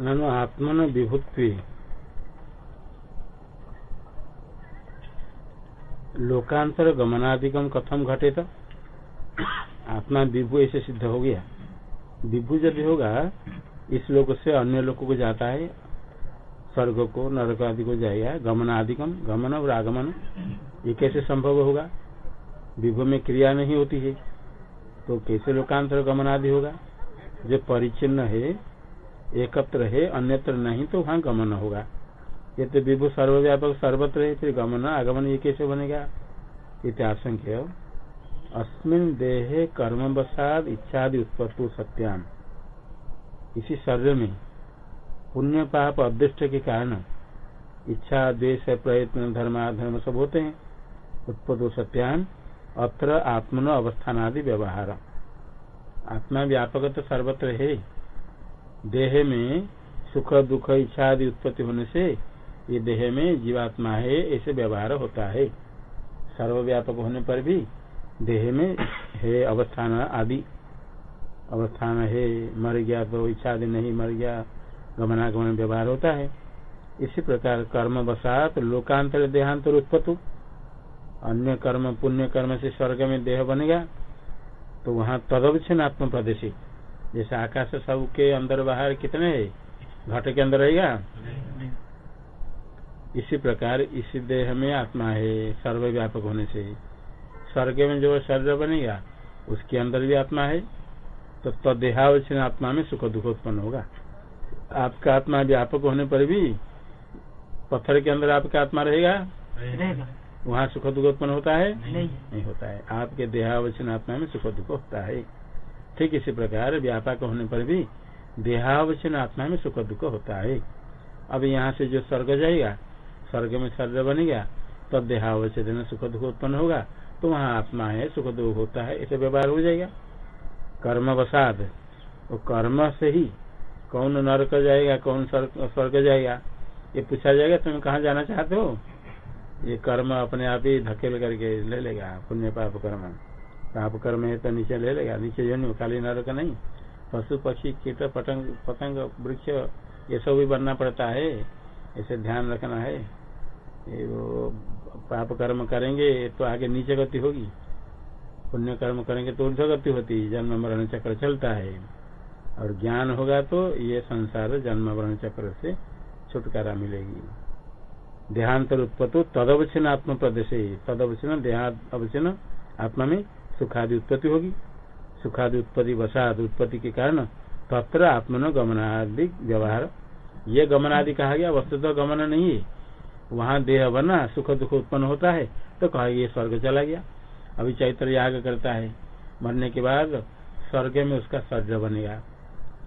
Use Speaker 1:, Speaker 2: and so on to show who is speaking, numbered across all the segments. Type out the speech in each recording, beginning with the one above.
Speaker 1: ननु आत्मन विभुत्व। लोकांतर गमनादिकम कथम घटे तो आत्मा विभु ऐसे सिद्ध हो गया। विभु यदि होगा, इस लोक से अन्य लोगों को जाता है। स्वर्ग को, नरक आदि को जाएगा गमन आदिकम गमन और आगमन, ये कैसे संभव होगा? विभु में क्रिया नहीं होती है तो कैसे लोकांतर गमन आदि होगा? जो परिचिन्न है एकत्र है, अन्यत्र नहीं तो वहाँ गमन होगा। ये तो विभु सर्वव्यापक सर्वत्र है, फिर गमन, आगमन ये कैसे बनेगा? इत्याशंक्य अस्मिन देहे कर्म बसाद इच्छादि उत्पत्ति सत्याम। इसी शरीर में पुण्य पाप अदृष्ट के कारण इच्छा, द्वेष, प्रयत्न, धर्म सब होते हैं। उत्पत्ति सत्यान अत्र आत्मनो अवस्थान आदि व्यवहार। आत्मा व्यापक तो सर्वत्र है। देह में सुख, दुख, इच्छा आदि उत्पत्ति होने से ये देह में जीवात्मा है, ऐसे व्यवहार होता है। सर्वव्यापक होने पर भी देह में है अवस्थान आदि। अवस्थान है, मर गया तो इच्छा आदि नहीं, मर गया, गमनागमन व्यवहार होता है। इसी प्रकार कर्म बसात लोकांतर, देहांतर उत्पत्ति। अन्य कर्म, पुण्य कर्म से स्वर्ग में देह बनेगा तो वहाँ तदवच्छिन्न आत्म प्रदेश जैसे आकाश सब के अंदर बाहर कितने है घट के अंदर रहेगा? इसी प्रकार इसी देह में आत्मा है सर्वव्यापक होने से। स्वर्ग में जो शरीर बनेगा उसके अंदर भी आत्मा है तो तदेहावचन आत्मा में सुख दुख उत्पन्न होगा। आपका आत्मा व्यापक होने पर भी पत्थर के अंदर आपका आत्मा रहेगा। वहाँ सुख दुख उत्पन्न होता है?
Speaker 2: नहीं।
Speaker 1: नहीं होता है। आपके देहावचन आत्मा में सुख दुख होता है। ठीक इसी प्रकार व्यापक होने पर भी देहावचन आत्मा में सुख दुख होता है। अब यहाँ से जो स्वर्ग जाएगा, स्वर्ग में शरीर बनेगा, तब देहावचन सुख दुख उत्पन्न होगा तो वहाँ आत्मा है, सुख दुख होता है, ऐसे व्यवहार हो जाएगा। कर्म वसाद, वो कर्म से ही कौन नरक जाएगा, कौन स्वर्ग जाएगा, ये पूछा जाएगा, तुम कहाँ जाना चाहते हो? ये कर्म अपने आप ही धकेल करके ले लेगा, पुण्य पाप कर्म। पाप कर्म है तो नीचे ले लेगा, नीचे जो खाली नरक नहीं। पशु, पक्षी, कीट, पतंग पतंग, वृक्ष, ये सब भी बनना पड़ता है। ऐसे ध्यान रखना है। ये वो पाप कर्म करेंगे तो आगे नीचे गति होगी। पुण्य कर्म करेंगे तो ऊर्ध गति होती है। जन्म मरण चक्र चलता है। और ज्ञान होगा तो ये संसार जन्म मरण चक्र से छुटकारा मिलेगी। देहांतर उत्पत्ति तदवचन आत्म प्रदेश। तदवचन देहावचन आत्मा में सुखादि उत्पत्ति होगी। सुखादि उत्पत्ति, वसाद उत्पत्ति के कारण तत्र आत्मन गमनादि व्यवहार। ये गमनादि कहा गया वस्तु तो गमन नहीं है। वहाँ देह बना, सुख दुख उत्पन्न होता है तो कहा ये स्वर्ग चला गया। अभी चैत्र याग करता है। मरने के बाद स्वर्ग में उसका सर्ज बनेगा।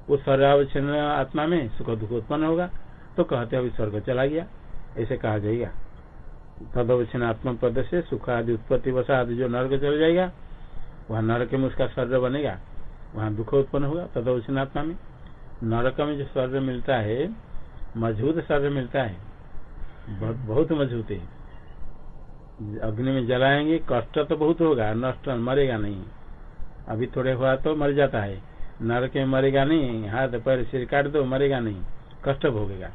Speaker 1: उस सर्वावचन आत्मा में सुख दुख उत्पन्न होगा तो कहते अभी स्वर्ग चला गया। ऐसे कहा जाएगा। तदवचन आत्मा पद से सुख आदि उत्पत्ति वसा आदि जो नर्क चल जाएगा वहाँ नरक में उसका स्वर्ग बनेगा, वहाँ दुख उत्पन्न होगा तदवचन आत्मा में। नरक में जो स्वर्ग मिलता है, मज़बूत स्वर्ग मिलता है, बहुत मज़बूत है। अग्नि में जलाएँगे, कष्ट तो बहुत होगा, नष्ट मरेगा नहीं। अभी थोड़े हुआ तो मर जाता है। नरक में मरेगा नहीं, हाथ पैर सिर काट दो, मरेगा नहीं। कष्ट भोगेगा।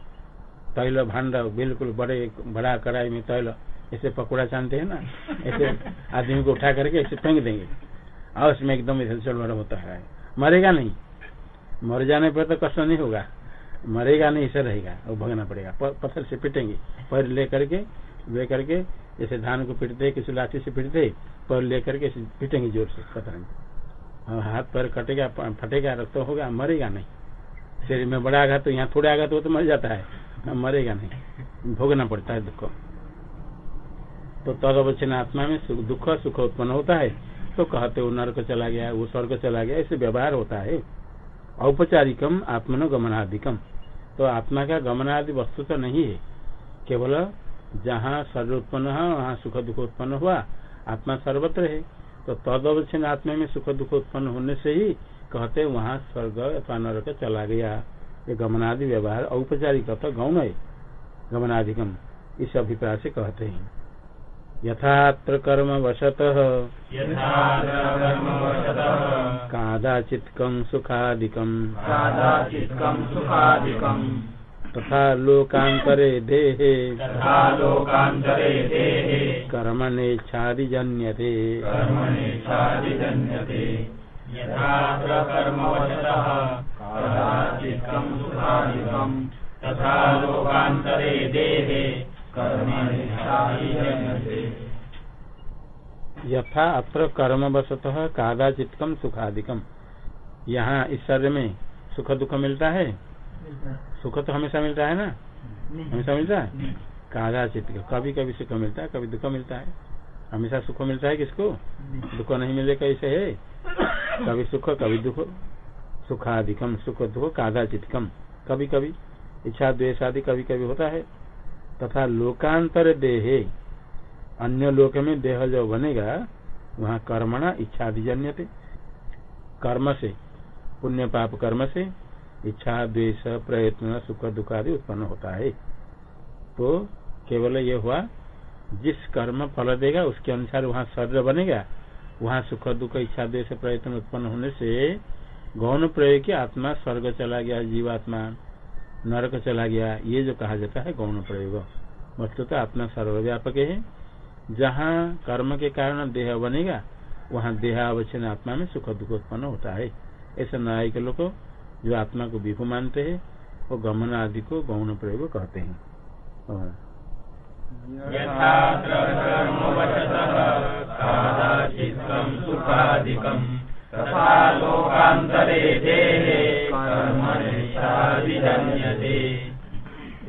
Speaker 1: तैल भांड बिल्कुल बड़े, बड़ा कड़ाई में तैल, ऐसे पकौड़ा चाहते हैं ना, ऐसे आदमी को उठा करके ऐसे फेंक देंगे। और उसमें एकदम इधर चल होता है। मरेगा नहीं। मर जाने पर तो कष्ट नहीं होगा। मरेगा नहीं, ऐसा रहेगा। वो भगना पड़ेगा। पत्थर से पिटेंगे। पैर ले करके ले करके, जैसे धान को पिटते, किसी लाठी से पिटते, पैर ले करके पिटेंगे ज़ोर से पत्थर में। हाथ पैर कटेगा फटेगा, रक्त होगा, मरेगा नहीं। शरीर में बड़ा आघात तो यहाँ थोड़ा आघात हो तो मर जाता है। मरेगा नहीं। भोगना पड़ता है दुख। तो तदवचन आत्मा में दुख सुख उत्पन्न होता है। तो कहते वो नर्क चला गया, वो स्वर्ग चला गया, ऐसे व्यवहार होता है। औपचारिकम आत्मनो गमनादिकम तो आत्मा का गमनादि वस्तु तो नहीं है। केवल जहाँ शरीर उत्पन्न है वहाँ सुख दुख उत्पन्न हुआ, आत्मा सर्वत्र है। तो तदवचन आत्मा में सुख दुख उत्पन्न होने से ही कहते वहाँ स्वर्ग अथवा नरक चला गया। ये गमनादि व्यवहार औपचारिक तो गौण है। गमनाधिकम इस अभिप्राय से कहते हैं। यथात्र कर्म वशतः कादाचित्कं सुखादिकम्। तथा लोकान्तरे देहे। कर्मणेच्छादिजन्यते
Speaker 2: तथा लोकान्तरे देहे। कर्मणेच्छादिजन्यते
Speaker 1: यथा अत्र कर्मवशतः कादाचित्कम सुखादिकम यहाँ इस शरीर में सुख दुख मिलता है? सुख तो हमेशा मिलता है ना? हमेशा मिलता है? कादाचित कभी कभी सुख मिलता है कभी दुख मिलता है। हमेशा सुख मिलता है किसको? दुख नहीं मिले कैसे है? कभी सुख कभी दुख। सुखाधिकम सुख दुख कादाचितकम कभी कभी इच्छा द्वेष आदि कभी कभी होता है। तथा लोकांतर देहे। अन्य लोक में देह जो बनेगा, वहाँ कर्मणा इच्छा आदि जन्यते कर्म से, पुण्य पाप कर्म से, इच्छा, द्वेष, प्रयत्न, सुख दुख आदि उत्पन्न होता है। तो केवल ये हुआ, जिस कर्म फल देगा, उसके अनुसार वहाँ शरीर बनेगा, वहाँ सुख, दुख, इच्छा, द्वेष, प्रयत्न उत्पन्न होने से गौण प्रयोग की आत्मा स्वर्ग चला गया, जीवात्मा। नरक चला गया। ये जो कहा जाता है, गौण प्रयोग। वस्तु तो आत्मा सर्वव्यापक है। जहाँ कर्म के कारण देह बनेगा, वहाँ देहावचन आत्मा में सुख दुख उत्पन्न होता है। ऐसे न्यायिक लोग जो आत्मा को विभु मानते हैं, वो गमन आदि को गौण प्रयोग कहते हैं।
Speaker 2: तथा लोकान्तरे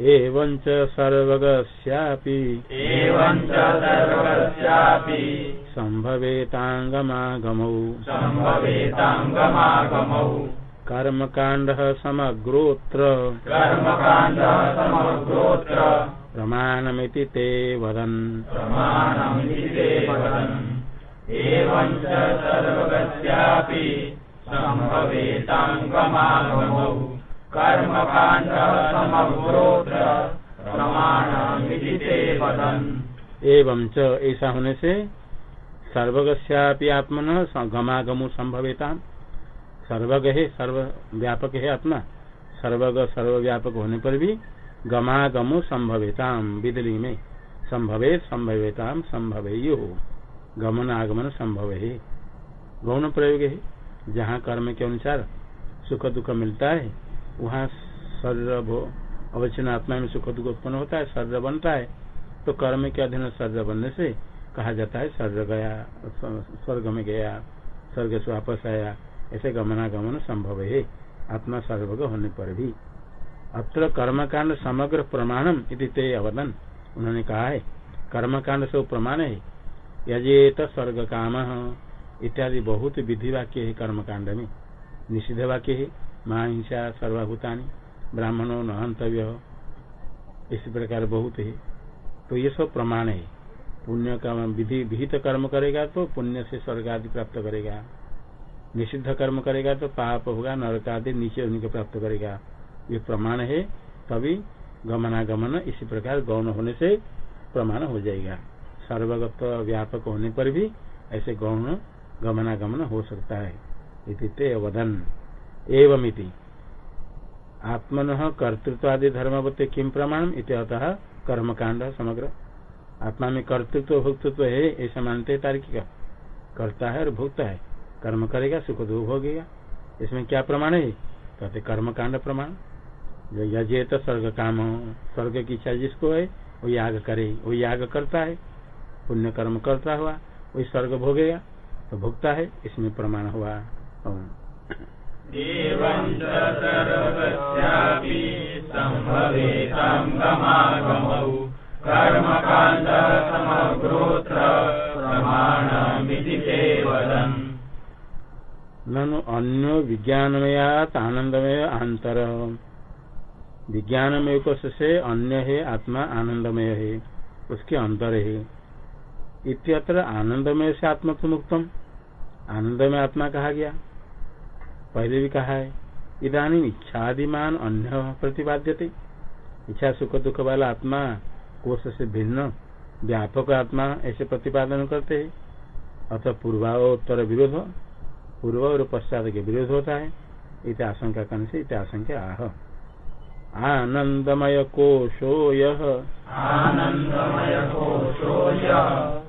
Speaker 1: एवं च सर्वगस्यापि।
Speaker 2: च
Speaker 1: सम्भवेताङ्गमागमौ।
Speaker 2: सम्भवेताङ्गमागमौ।
Speaker 1: कर्मकाण्डः प्रमाणमिति ते वदन्।
Speaker 2: प्रमाणमिति ते वदन्। एवम् च सर्वगस्यापि। सम्भवेताङ्गमागमौ।
Speaker 1: एवं च ऐसा होने से सर्वगस्यापि आत्मन गमागमु संभवेता सर्वग है सर्व व्यापक है आत्मा, सर्वग सर्वव्यापक होने पर भी गमागमु संभवेताम विदली में, संभवे संभवेताम, संभवेयु। गमन आगमन संभव। है गौण प्रयोग है जहाँ कर्म के अनुसार सुख दुख मिलता है वहाँ शरीर अवचन आत्मा में सुख दुख उत्पन्न होता है शरीर बनता है। तो कर्म के अधीन शरीर बनने से कहा जाता है शरीर गया, स्वर्ग में गया, स्वर्ग से वापस आया, ऐसे गमनागमन संभव है। आत्मा सर्वग होने पर भी। अत्र कर्मकांड समग्र प्रमाणम इति ते अवदन। उन्होंने कहा है, कर्मकांड से प्रमाण है। यजेत स्वर्ग काम इत्यादि बहुत विधि वाक्य है कर्मकांड में। निषिद्ध वाक्य है। माँ हिंसा सर्वभूतानी, ब्राह्मणों न हंतव्य इसी प्रकार बहुत है। तो ये सब प्रमाण है। पुण्य का विधि, विहित कर्म करेगा तो पुण्य से स्वर्ग आदि प्राप्त करेगा। निषिद्ध कर्म करेगा तो पाप होगा नरक आदि नीचे उन्हीं को प्राप्त करेगा। ये प्रमाण है, तभी गमनागमन इसी प्रकार गौण होने से प्रमाण हो जाएगा। सर्वगत व्यापक होने पर भी ऐसे गौण, गमनागमन हो सकता है। इति वदन एवमिति। आत्मन कर्तृत्व आदि धर्मवत्य किम प्रमाण इतः कर्मकांड समग्र। आत्मा में कर्तृत्व, भोक्तृत्व, है ऐसा मानते है तार्किक। करता है और भोगता है। कर्म करेगा, सुख दुख भोगेगा। इसमें क्या प्रमाण है? कहते कर्म कांड प्रमाण। जो यजे तो स्वर्ग काम, स्वर्ग की इच्छा जिसको है वो याग करे वो याग करता है। पुण्य कर्म करता हुआ, वही स्वर्ग भोगेगा। तो भुगता है, इसमें प्रमाण हुआ। ननु अन्यो विज्ञानमयात आनंदमय अंतर विज्ञानमय कोश से अन्य है आत्मा आनंदमय है, उसके अंतर है। इत्यत्र आनंदमय से आत्मा तो मुक्तम आनंदमय आत्मा कहा गया? पहले भी कहा है। इधानी इच्छादिमान अन्य प्रतिपाद्यते। इच्छा, सुख, दुख वाला आत्मा कोष से भिन्न, व्यापक आत्मा ऐसे प्रतिपादन करते हैं। अतः पूर्वात्तर विरोध, पूर्व और पश्चात के विरोध होता है। इत आशंका करने से, इत आशंका आह। आनंदमय कोशो यह
Speaker 2: आनन्दमय कोशो यः।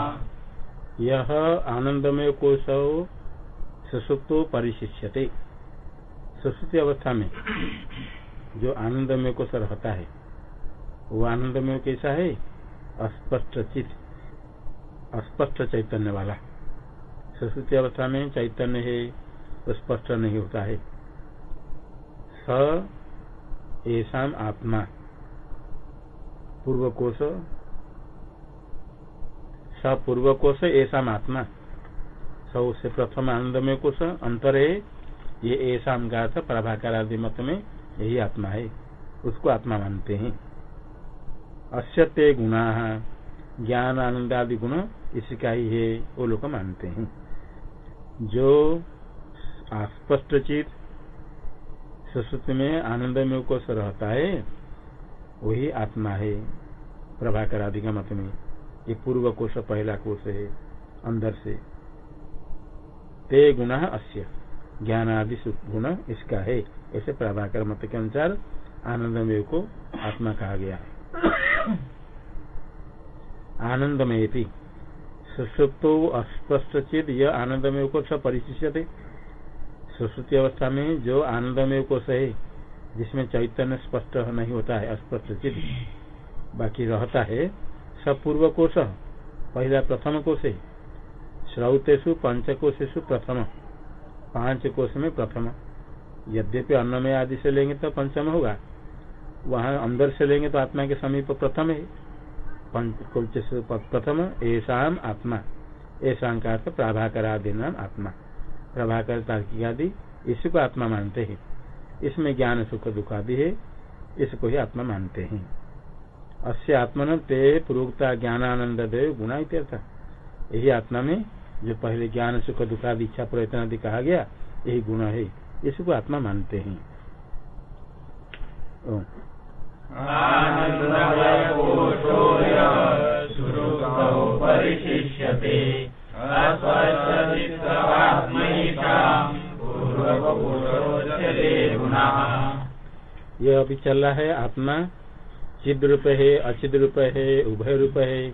Speaker 1: यह आनंदमय कोश सुसुप्तो परिशिष्यते। सुसुप्ति अवस्था में जो आनंदमय कोश रहता है, वो आनंदमय कैसा है? अस्पष्ट चित, अस्पष्ट चैतन्य वाला। सुसुप्ति अवस्था में चैतन्य है तो स्पष्ट नहीं होता है। स ऐसा आत्मा पूर्व कोश स पूर्व कोश ऐसा आत्मा। स उससे प्रथम आनंदमय कोश अंतर है ये ऐसा का अर्थ प्रभाकर आदि मत में यही आत्मा है। उसको आत्मा मानते हैं। अश्यते गुणा ज्ञान आनंद आदि गुण इसका ही है, वो लोग मानते हैं। जो स्पष्ट चित सुश्रुति में आनंदमय कोश रहता है, वही आत्मा है प्रभाकर आदि का मत में ये पूर्व कोश पहला कोश है, अंदर से। ते गुण अस्य। ज्ञान आदि गुण इसका है। ऐसे प्रभाकर मत के अनुसार आनंदमय को आत्मा कहा गया है। आनंदमय सुसुप्तो अस्पष्ट चेत यह आनंदमय को परिशिष्य थे सुश्रुति अवस्था में जो आनंदमय कोश है, जिसमें चैतन्य स्पष्ट नहीं होता है, अस्पष्ट चित। बाकी रहता है सब पूर्व कोश पहला प्रथम कोश। है श्रौतेषु पंचकोशेषु प्रथम। पाँच कोश में प्रथम। यद्यपि अन्नमय आदि से लेंगे तो पंचम होगा। वहाँ अंदर से लेंगे तो आत्मा के समीप प्रथम है। पंचकोशेषु प्रथम ऐसा आत्मा। ऐसा का अर्थ प्रभाकर आदि नाम आत्मा। प्रभाकर तार्किक आदि इसी को आत्मा मानते हैं। इसमें ज्ञान, सुख दुख आदि है। इसको ही आत्मा मानते हैं। अस्य आत्मन ते ज्ञानानंद देव गुणा इत्यर्थ। यही आत्मा में जो पहले ज्ञान सुख दुख इच्छा प्रयत्न आदि कहा गया यही गुण है। इसको आत्मा मानते हैं। यह अभी चल रहा है आत्मा चिद रूप है अचिद रूप है। उभय रूप है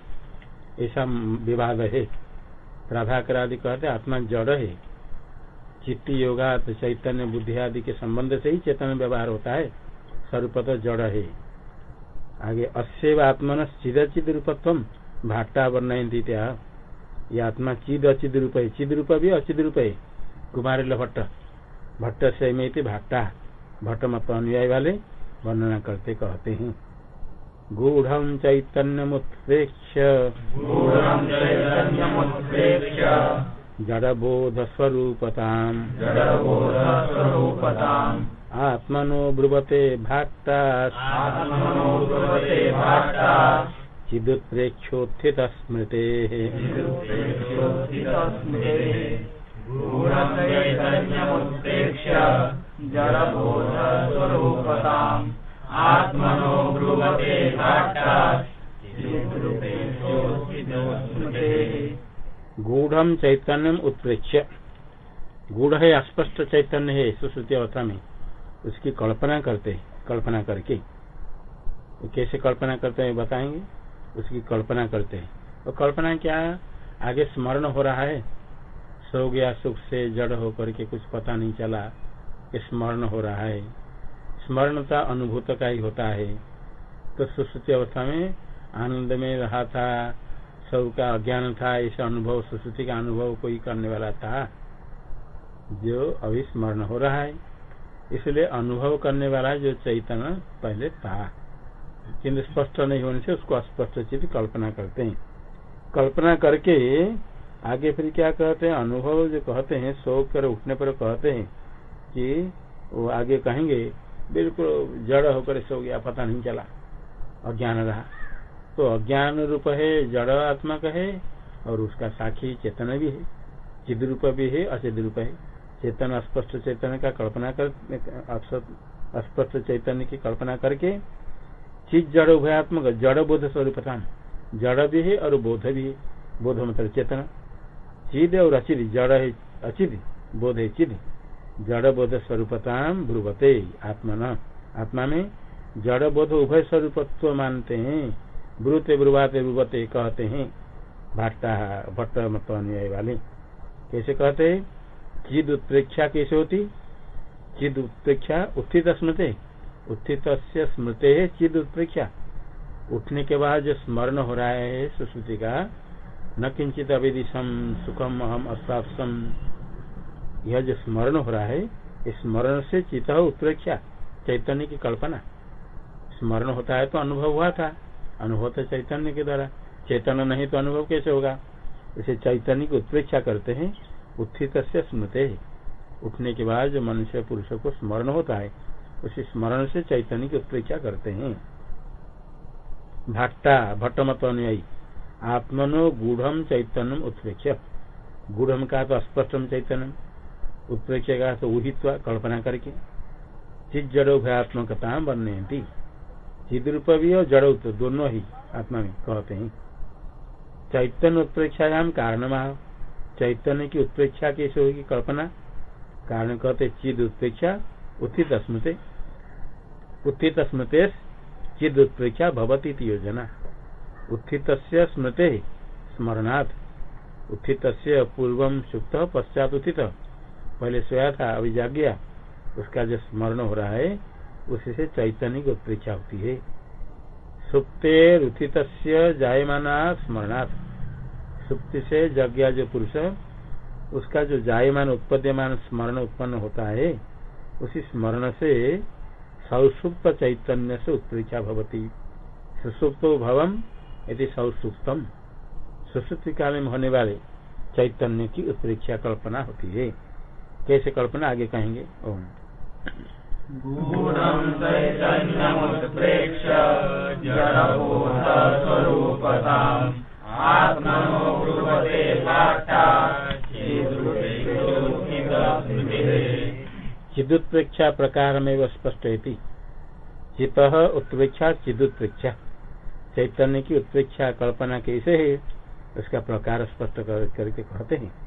Speaker 1: ऐसा विवाद है प्रभाकर आदि कहते आत्मा जड़ है। चित्ती योगा तो चैतन्य बुद्धि आदि के संबंध से ही चेतन व्यवहार होता है। स्वरूप तो जड़ है। आगे अस्व आत्मन चिद चिद रूपत्व भाट्टा वर्णयती ये आत्मा चिद अचिद रूप है चिद रूप भी अचिद रूप है कुमार भट्ट। भट्ट से में भाट्टा। भट्ट मत अनुयायी वाले वर्णना करते, कहते हैं। गूढ़ चैतन्यमुत्प्रेक्ष्य।
Speaker 2: जडबोधस्वरूपताम्।
Speaker 1: आत्मनो ब्रुवते
Speaker 2: आत्मनो
Speaker 1: चिदुत्प्रेक्षोत्थित स्मृतेः
Speaker 2: गूढं चैतन्यमुत्प्रेक्ष्य। जडबोधस्वरूपताम्। आत्मनो ब्रुवते
Speaker 1: गूढ़ चैतन्यम उत्प्रेक्ष्य। गूढ़ है अस्पष्ट चैतन्य है सुश्रुति अवस्था में। उसकी कल्पना करते, कल्पना करके। कैसे कल्पना करते हैं, बताएँगे? उसकी कल्पना करते हैं। और कल्पना क्या? आगे स्मरण हो रहा है। सो गया सुख से जड़ होकर के कुछ पता नहीं चला स्मरण हो रहा है। स्मरणता अनुभूत का ही होता है। तो सुश्रुति अवस्था में आनंद में रहा था सबका अज्ञान था ऐसा अनुभव सुश्रुति का अनुभव कोई करने वाला था, जो अभी स्मरण हो रहा है। इसलिए अनुभव करने वाला जो चैतन्य पहले था। किंतु स्पष्ट नहीं होने से उसको अस्पष्ट चीज़ कल्पना करते हैं। कल्पना करके आगे फिर क्या कहते हैं? अनुभव जो कहते हैं सो कर उठने पर कहते हैं कि वो आगे कहेंगे बिल्कुल जड़ होकर सो गया, पता नहीं चला। अज्ञान रहा। तो अज्ञान रूप है, जड़ आत्मा का है, और उसका साक्षी चेतन भी है। चिद रूप भी है, अचिद रूप है। चेतन अस्पष्ट चेतन का कल्पना कर अस्पष्ट चैतन्य की कल्पना करके चित जड़ उभयात्मक, जड़ बोध स्वरूप जड़ भी है और बोध भी है। बोध मतलब चेतना। चिद और अचिद, जड़ है अचिद, बोध है चिद। जड़ बोध स्वरूपता ब्रुवते आत्मा आत्मा में जड़ बोध उभय स्वरूपत्व मानते हैं। ब्रुते ब्रुवाते ब्रुवते कहते हैं। भाट्टा भट्ट मत अनुयायी वाले कैसे कहते हैं? चिद उत्प्रेक्षा कैसे होती? चिद उत्प्रेक्षा उत्थित स्मृति। उत्थित स्मृति है चिद उत्प्रेक्षा उठने के बाद जो स्मरण हो रहा है सुश्रुति का, न किंचित अविदिशम सुखम अहम अस्वापसम यह जो स्मरण हो रहा है स्मरण से चित उत्प्रेक्षा, चैतन्य की कल्पना। स्मरण होता है तो अनुभव हुआ था, अनुभव तो चैतन्य के द्वारा। चैतन्य नहीं तो अनुभव कैसे होगा? इसे चैतन्य की उत्प्रेक्षा करते हैं, उत्थित से स्मृति उठने के बाद जो मनुष्य पुरुष को स्मरण होता है, उसी स्मरण से चैतन्य की उत्प्रेक्षा करते हैं। भाट्टा भट्टमत अनुयायी आत्मनो गूढ़ चैतन्य उत्प्रेक्ष गूढ़ का तो स्पष्टम चैतन्य। उत्प्रेक्ष तो उहित्व कल्पना करके। चित जड़ो भयात्मकता बनने चिद रूप भी और जड़ो तो दोनों ही आत्मा में कहते हैं। चैतन्य उत्प्रेक्षायाम कारण चैतन्य की उत्प्रेक्षा कैसे होगी कल्पना? कारण कहते चिद उत्प्रेक्षा उत्थित स्मृति। उत्थित स्मृति चिद उत्प्रेक्षा भवती योजना। उत्थित स्मृति स्मरणात्। उत्थित पूर्व सुप्त पश्चात उत्थित। पहले सोया था, अभी जाग गया। उसका जो स्मरण हो रहा है, उसी से चैतन्य की उत्प्रेक्षा होती है। सुप्ते उत्थित जायमाना स्मरणात्। सुप्ति से गया जो पुरुष, उसका जो जायमान उत्पद्यमान स्मरण उत्पन्न होता है, उसी स्मरण से सौसुप्त चैतन्य से उत्प्रेक्षा भवती। सुसुप्त भवम यदि सौसुप्तम। सुसुप्त काल में होने वाले चैतन्य की उत्प्रेक्षा कल्पना होती है। कैसे कल्पना आगे कहेंगे? ओम। चिदुत्प्रेक्षा प्रकार में स्पष्ट चित उत्प्रेक्षा चिदुत्प्रेक्षा। चैतन्य की उत्प्रेक्षा कल्पना कैसे है उसका प्रकार स्पष्ट करके कहते हैं।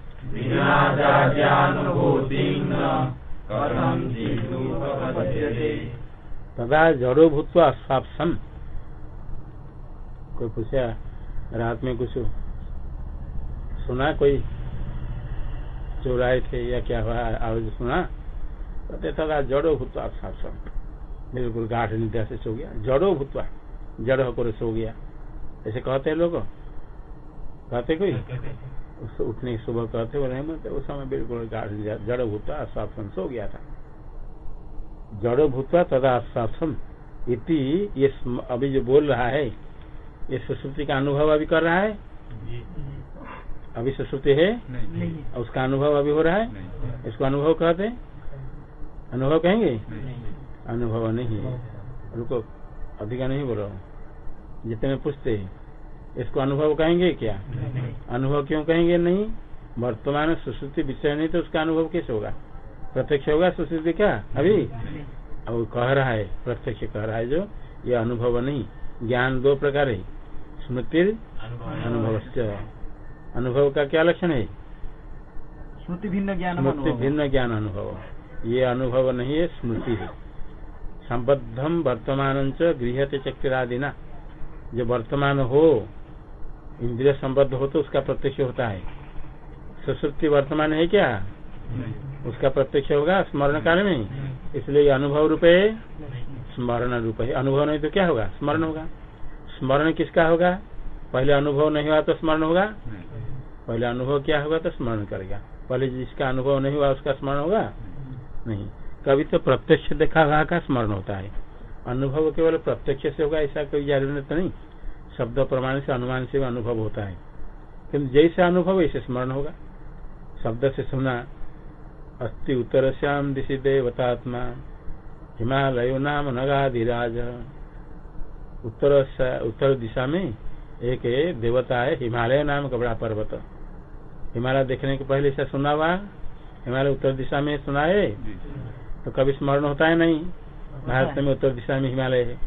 Speaker 1: तदा जड़ो भूतवा स्वापसम। कोई पूछा रात में कुछ सुना? कोई चोराए थे या क्या हुआ? आवाज़ सुना? कहते, तदा जड़ो भूतवा स्वापसम। बिल्कुल गाढ़ निद्रा से सो गया। जड़ो भूतवा, जड़ होकर सो गया। ऐसे कहते हैं लोग? कहते कोई? उठने सुबह कहते वो नहीं उस समय बिल्कुल जड़ भूतवा आश्वासन सो गया था। जड़ भूतवा तदा आश्वासन। इति ये अभी जो बोल रहा है ये सुश्रुति का अनुभव अभी कर रहा है? अभी सुश्रुति है? नहीं। उसका अनुभव अभी हो रहा है? इसको अनुभव कहते अनुभव कहेंगे? अनुभव नहीं है। रुको अधिका नहीं बोल रहा हूँ। जितने पूछते हैं। इसको अनुभव कहेंगे क्या? अनुभव क्यों कहेंगे? नहीं। वर्तमान सुश्रुति विषय नहीं तो उसका अनुभव कैसे होगा? प्रत्यक्ष होगा सुश्रुति क्या अभी? अब कह रहा है प्रत्यक्ष कह रहा है जो ये अनुभव नहीं। ज्ञान दो प्रकार है। स्मृति अनुभव। अनुभव का क्या लक्षण है?
Speaker 3: स्मृति भिन्न ज्ञान
Speaker 1: स्मृति भिन्न ज्ञान अनुभव। ये अनुभव नहीं है स्मृति है। संबद्धम वर्तमान गृहते चक्रादिना जो वर्तमान हो इंद्रिय संबद्ध हो तो उसका प्रत्यक्ष होता है। सुश्रुति वर्तमान है क्या? उसका प्रत्यक्ष होगा स्मरण काल में? इसलिए अनुभव रूप है। स्मरण रूप है। अनुभव नहीं तो क्या होगा? स्मरण होगा। स्मरण किसका होगा? पहले अनुभव नहीं हुआ तो स्मरण होगा। पहले अनुभव क्या होगा तो स्मरण करेगा। पहले जिसका अनुभव नहीं हुआ उसका स्मरण होगा? नहीं। कभी तो प्रत्यक्ष देखा हुआ का स्मरण होता है। अनुभव केवल प्रत्यक्ष से होगा ऐसा कोई ज़रूरत नहीं। शब्द प्रमाण से अनुमान से अनुभव होता है। किन्तु जैसे अनुभव वैसे स्मरण होगा। शब्द से सुना अस्थि उत्तर श्याम दिशि देवतात्मा हिमालय नाम नगाधिराज। उत्तर उत्तर दिशा में एक देवता है हिमालय नाम का बड़ा पर्वत। हिमालय देखने के पहले से सुना हुआ हिमालय उत्तर दिशा में सुना है? तो कभी स्मरण होता है नहीं। भारत में उत्तर दिशा में हिमालय है।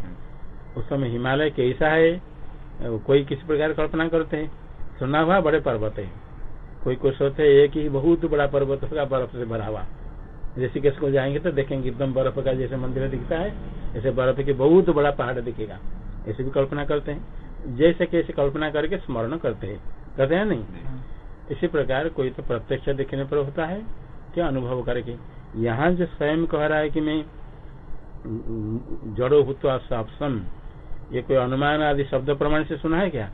Speaker 1: उस समय हिमालय कैसा है? कोई किसी प्रकार कल्पना करते हैं। सुना हुआ बड़े पर्वत है। कोई कोई सोचते है एक ही बहुत बड़ा पर्वत होगा बर्फ़ से भरा हुआ। ऋषिकेश को जाएँगे तो देखेंगे एकदम बर्फ़ का जैसे मंदिर दिखता है ऐसे बर्फ़ के बहुत बड़ा पहाड़ दिखेगा। ऐसे भी कल्पना करते हैं। जैसे कैसे कल्पना करके स्मरण करते हैं। करते हैं नहीं? इसी प्रकार कोई तो प्रत्यक्ष देखने पर होता है क्या अनुभव करके। यहाँ जो स्वयं कह रहा है कि मैं जड़ो भूतवा सापसम ये कोई अनुमान आदि शब्द प्रमाण से सुना है क्या?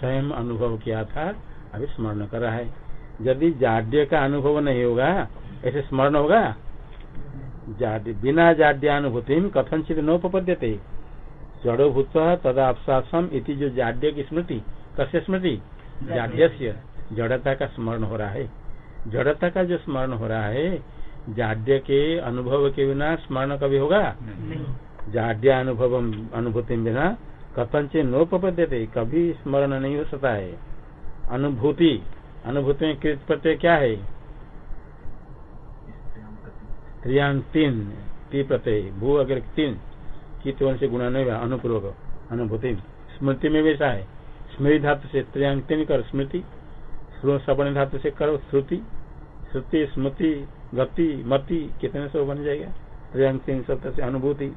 Speaker 1: स्वयं अनुभव किया था, अभी स्मरण कर रहा है। यदि जाड्य का अनुभव नहीं होगा, ऐसे स्मरण होगा? जाड्य, बिना जाड्यानुभूति कथनचित नोपद्यते जड़ो भूत तदा अपसासम इति जो जाड्य की स्मृति, कस्य स्मृति? जाड्य जड़ता का स्मरण हो रहा है। जड़ता का जो स्मरण हो रहा है, जाड्य के अनुभव के बिना स्मरण कभी होगा? जाड्य अनुभव अनुभूति बिना कथनचे नोपद्यते कभी स्मरण नहीं हो सकता है। अनुभूति। अनुभूति में कृत प्रत्यय क्या है? स्त्रियाँ तीन ती प्रत्यय भू अगर तीन। की तो से गुणा नहीं हुआ। अनुपूर्वक अनुभूति। स्मृति में वैसा है। स्मृति धातु से स्त्रियांग तीन कर स्मृति। सवर्ण धातु से करो श्रुति। श्रुति, स्मृति, गति, मति कितने सब बन जाएगा? स्त्रियांग तीन शब्द से अनुभूति।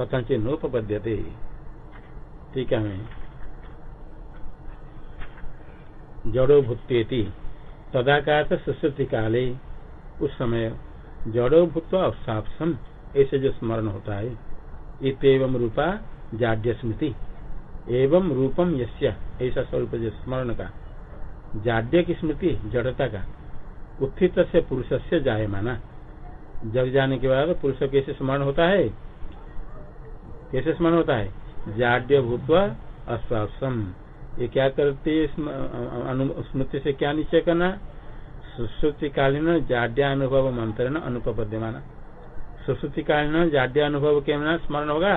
Speaker 1: कथन से नोपद्यते ठीक है जड़ो भूतेति तदाकार सुश्रुति काले उस समय जड़ो भूत अवसापसम ऐसे जो स्मरण होता है इतम रूपा जाड्य स्मृति एवं रूपम यस्य, ऐसा स्वरूप जो स्मरण का। जाड्य की स्मृति, जड़ता का। उत्थित से पुरुष से जाय माना जग जाने के बाद पुरुष कैसे स्मरण होता है? कैसे स्मरण होता है? जाड्य भूतवा अश्वासम ये क्या करते स्मृति से क्या निश्चय करना? सुश्रुति कालीन जाड्या अनुभव मंत्रण अनुपद्यमाना सुश्रुति कालीन जाड्या अनुभव के बिना स्मरण होगा?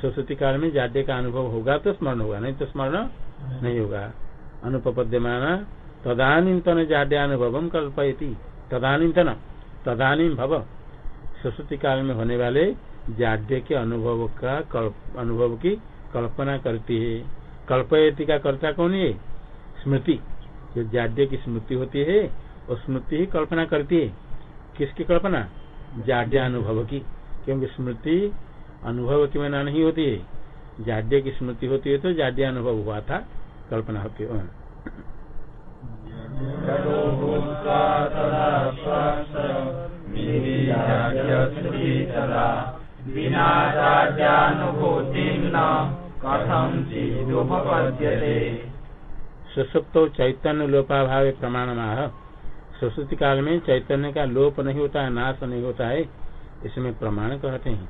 Speaker 1: सुश्रुति काल में जाड्य का अनुभव होगा तो स्मरण होगा नहीं तो स्मरण नहीं। होगा। अनुपद्यमाना तदानीतन जाड्यानुभव कल्पयती। तदानीतन। तदानी भव। सुश्रुति काल में होने वाले जाड्य के अनुभव का अनुभव की कल्पना करती है। कल्पयती का कर्ता कौन है? स्मृति। जो जाड्य की स्मृति होती है वो स्मृति ही कल्पना करती है। किसकी कल्पना? जाड्य अनुभव की। क्योंकि स्मृति अनुभव की मना नहीं होती है। जाड्य की स्मृति होती है तो जाड्य अनुभव हुआ था, कल्पना होती है। सुसुप्त चैतन्य लोपाभाव प्रमाण माह सुश्रुति काल में चैतन्य का लोप नहीं होता है नाश नहीं होता है इसमें प्रमाण कहते हैं।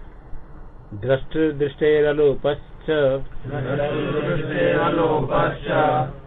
Speaker 1: दृष्ट दृष्टेरलोपश्च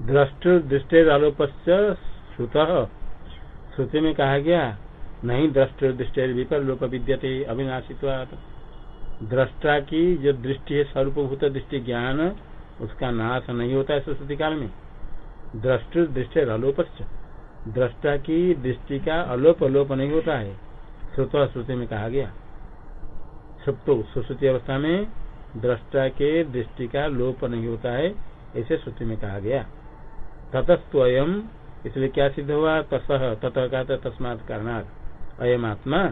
Speaker 1: दृष्टि आलोपश्च श्रुत। श्रुति में कहा गया, नहीं दृष्टि दृष्टि विपर लोक विद्यते अविनाशित्वात। दृष्टा की जो दृष्टि है, स्वरूपभूत दृष्टि ज्ञान, उसका नाश नहीं होता है सरस्वती काल में। दृष्टि दृष्टि अलोपश्च दृष्टा की दृष्टि का अलोप अलोप नहीं होता है। श्रुत श्रुति में कहा गया। सुप्तो सुश्रुति अवस्था में दृष्टा के दृष्टि का लोप नहीं होता है, ऐसे श्रुति में कहा गया। ततस्वयं इसलिए क्या सिद्ध हुआ? ततः ततः का तस्मात कारणात। अयम आत्मा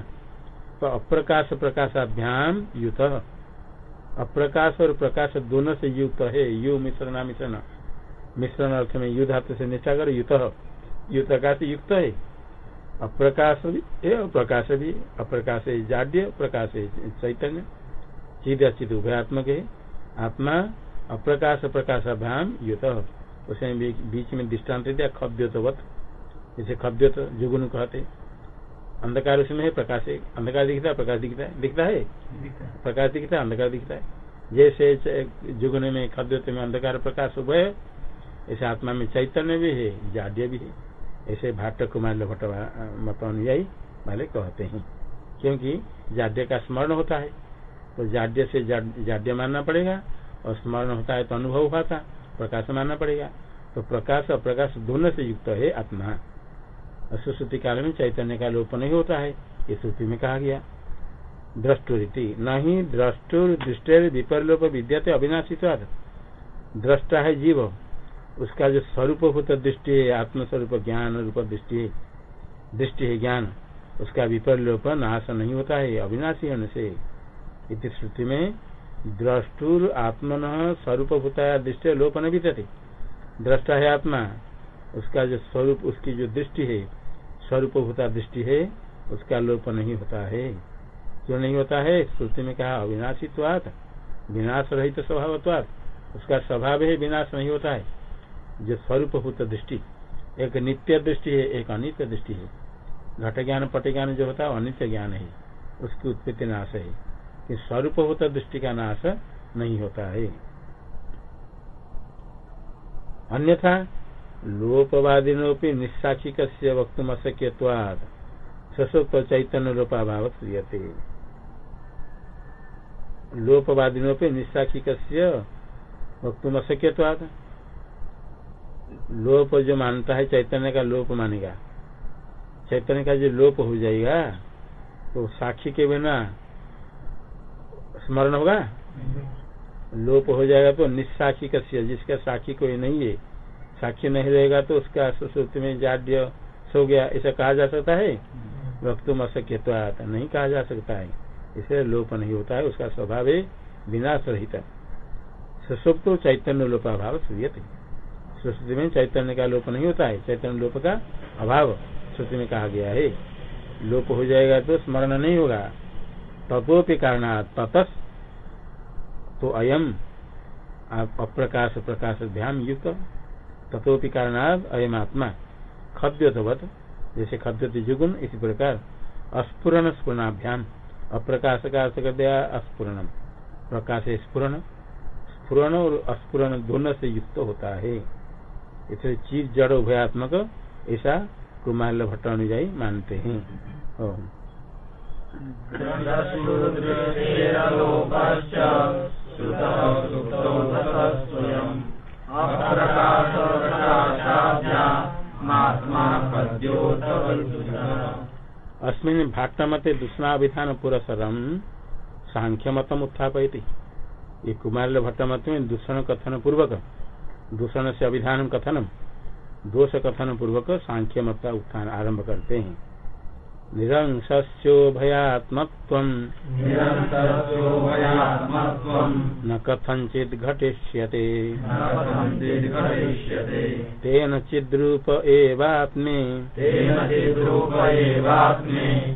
Speaker 1: तो अप्रकाश प्रकाशाभ्याम युत। अप्रकाश और प्रकाश दोनों से युक्त है। यु मिश्रण मिश्रण। मिश्रण अर्थ में युद्ध हाथ से कर युत। युत का युक्त है। अप्रकाश भी है और प्रकाश भी अप्रकाश है जाड्य, प्रकाश है चैतन्य। चिद अचित उभयात्मक है। आत्मा, अप्रकाश प्रकाशाभ्याम युत। उसमें बीच में दृष्टांत दिया खद्योतवत जैसे खद्योत जुगुन कहते अंधकार उसमें है प्रकाश है। अंधकार दिखता है प्रकाश दिखता है। दिखता है? प्रकाश दिखता है अंधकार दिखता है। जैसे जुगने में खद्योत में अंधकार प्रकाश उभय ऐसे आत्मा में चैतन्य भी है जाड्य भी है। ऐसे भाट कुमार भट्ट मत अनुयायी वाले कहते हैं। क्योंकि जाड्य का स्मरण होता है। तो जाड्य से जाड्य मानना पड़ेगा। और स्मरण होता है तो अनुभव हुआ था प्रकाश मानना पड़ेगा। तो प्रकाश और प्रकाश दोनों से युक्त है आत्मा। सुश्रुति काल में चैतन्य का लोप नहीं होता है ये श्रुति में कहा गया। द्रष्टुरीति नहीं द्रष्टुर दृष्टि विपरलोप, विद्यते, अविनाशी दृष्टा है जीव। उसका जो स्वरूपभूत दृष्टि है, आत्मस्वरूप ज्ञान रूप दृष्टि है दृष्टि है ज्ञान, उसका विपरलोप, नाश नहीं होता है, अविनाशी होने से। इस श्रुति में द्रष्टुर आत्मन स्वरूपभूता दृष्टि लोप न बीतते दृष्टा है आत्मा, उसका जो स्वरूप, उसकी जो दृष्टि है, स्वरूपभूता दृष्टि है, उसका लोप नहीं होता है। क्यों नहीं होता है? श्रुति में कहा, अविनाशीत्वात विनाश रहित स्वभावत्वात। उसका स्वभाव है, विनाश नहीं होता है। जो स्वरूपभूत दृष्टि, एक नित्य दृष्टि है, एक अनित्य दृष्टि है। घट ज्ञान पट ज्ञान जो होता है अनित्य ज्ञान है। उसकी उत्पत्ति नाश है। कि स्वरूपभूत दृष्टि का नाश नहीं होता है। अन्यथा लोपवादिनोपि निस्साक्षिक वक्तुम अशक्यवाद सशुक्त चैतन्य लोपाभाव क्रियते। लोपवादिनोपि निस्साक्षिक वक्तुम अशक्यवाद लोप जो मानता है चैतन्य का लोप मानेगा। चैतन्य का जो लोप हो जाएगा तो साक्षी के बिना स्मरण होगा? लोप हो जाएगा तो निस्साक्षी का जिसका साक्षी कोई नहीं है, साक्षी नहीं रहेगा तो उसका सुश्रुति में जाड्य सो गया। ऐसा कहा जा सकता है? वक्तुम अशक्यत्वात नहीं कहा जा सकता है। इसे लोप नहीं होता है, उसका स्वभाव है विनाश रहित सुसुप्त चैतन्य लोपाभाव सूर्यते सुश्रुति में चैतन्य का लोप नहीं होता है, चैतन्य लोप का अभाव। श्रुति में कहा गया है, लोप हो जाएगा तो स्मरण नहीं होगा। तत्वपि कारण ततस तो अयम अप्रकाश, प्रकाश, ध्यान युक्त तथोपि कारणाद अयम आत्मा खद्योतवत, जैसे खद्योत जुगुन इसी प्रकार अस्फुरन स्फुरणाभ्याम अप्रकाश का अर्थ कर दिया अस्फुरनम प्रकाश स्फुरन स्फुरन और अस्फुरन दोनों से युक्त होता है। इसलिए चीज़ जड़ उभयात्मक, ऐसा कुमार भट्ट अनुजाई मानते हैं। अस्मिन भाट्टमते दूषणाभिधान पुरसरम सांख्य मतम उत्थापयती। ये कुमार भट्ट मत में दूषण कथन पूर्वक दूषण से अभिधान कथनम, दोष कथन पूर्वक सांख्य मत उत्थान आरंभ करते हैं। निरंशस्योभयात्मत्वम्। न कथञ्चित् घटिष्यते। तेन चिद्रूप एवात्मे।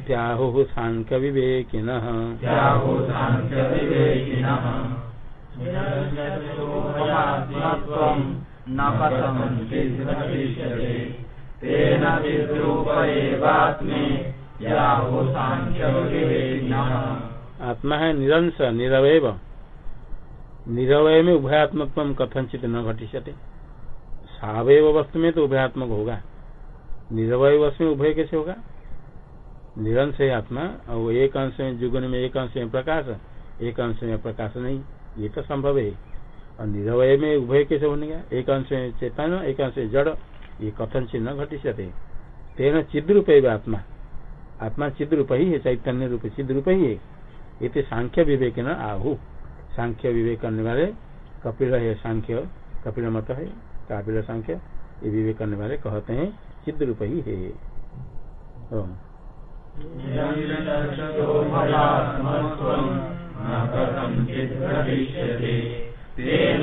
Speaker 1: त्याहुः साङ्ख्यविवेकिनः।
Speaker 2: न
Speaker 1: आत्मा है निरंश निरवय निरवय में उभयात्मक कथनचित न घटिष्यते। सावय वस्तु में तो उभयात्मक होगा। निरवय वस्तु में उभय कैसे होगा? निरंश है आत्मा, और एक अंश में जुगन में एक अंश में प्रकाश एक अंश में प्रकाश नहीं, ये तो संभव है। और निरवय में उभय कैसे होने एक अंश में चेतन एक अंश में जड़, ये कथन चिन्ह घटिष्यते। तेना चिद्रूप आत्मा। आत्मा चिद रूप ही है, चैतन्य रूप चिद रूप ही है। इतने सांख्य विवेक न आहु। सांख्य विवेक करने वाले कपिल है, सांख्य, कपिल मत है, कापिल सांख्य, ये विवेक करने वाले कहते हैं चिद रूप ही है।
Speaker 4: तेन